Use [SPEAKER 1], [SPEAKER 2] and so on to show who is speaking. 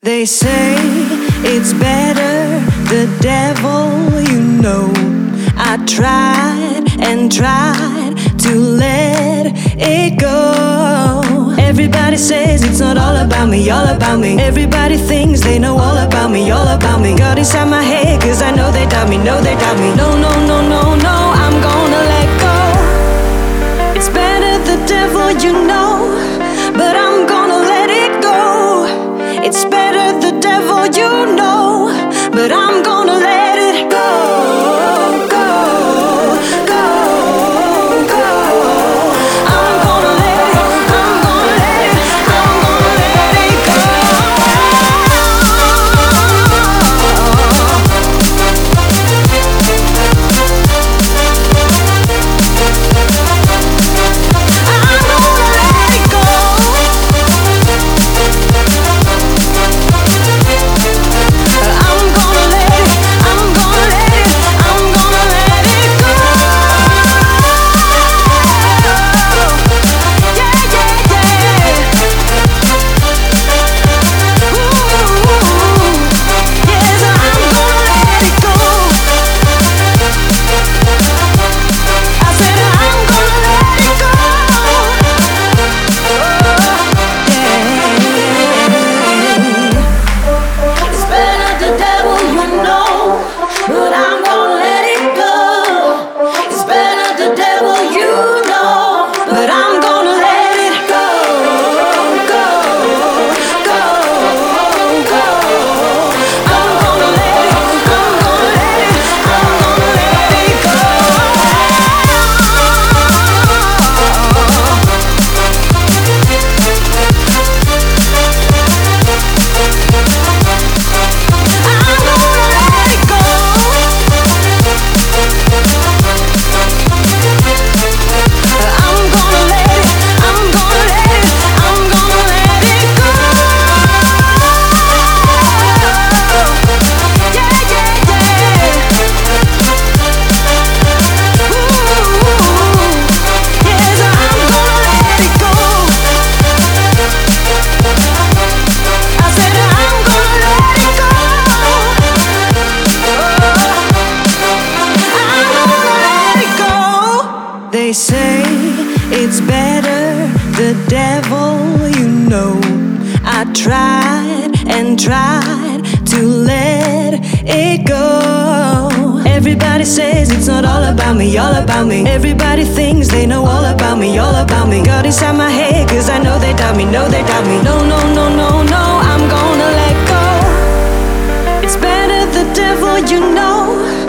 [SPEAKER 1] They say it's better, the devil, you know. I tried and tried to let it go. Everybody says it's not all about me, all about me. Everybody thinks they know all about me, all about me. Got inside my head, cause I know they doubt me, know they doubt me. No, no, no, no, no, I'm gonna let go. It's better, the devil, you know. It's better, the devil, you know. The devil, you know. I tried and tried to let it go. Everybody says it's not all about me, all about me. Everybody thinks they know all about me, all about me. Got inside my head, cause I know they doubt me, know they doubt me. No, no, no, no, no, I'm gonna let go. It's better, the devil, you know.